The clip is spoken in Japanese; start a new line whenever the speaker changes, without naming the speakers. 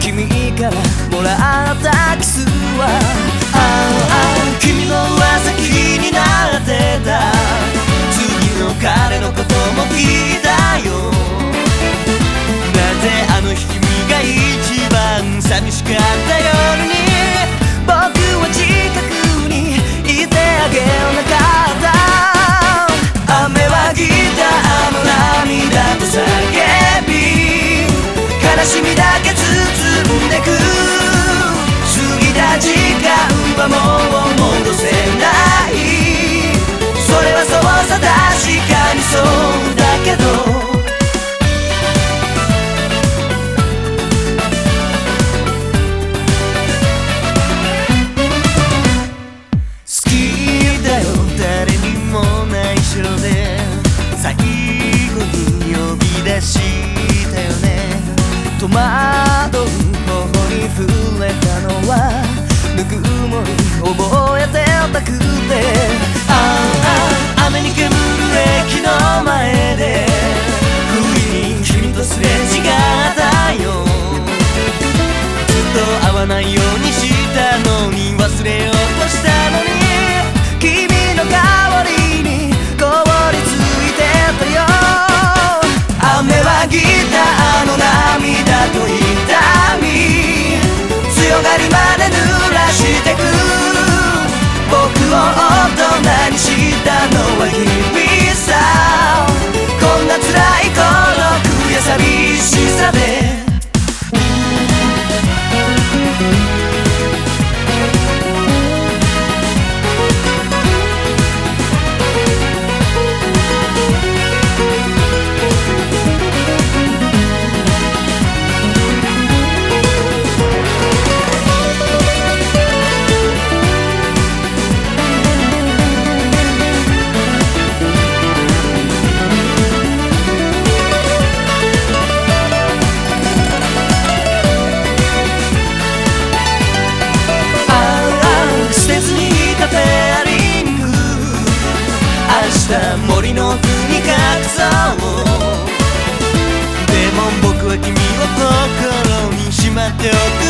君からもらったキスはああ君の噂気になってた。次の彼のことも聞いたよ。なぜあの日君が一番寂しかったよ。私たのに忘れようとしたのに君の代わりに凍りついてたよ。雨はた森の奥に隠そう。でも僕は君を心にしまっておく。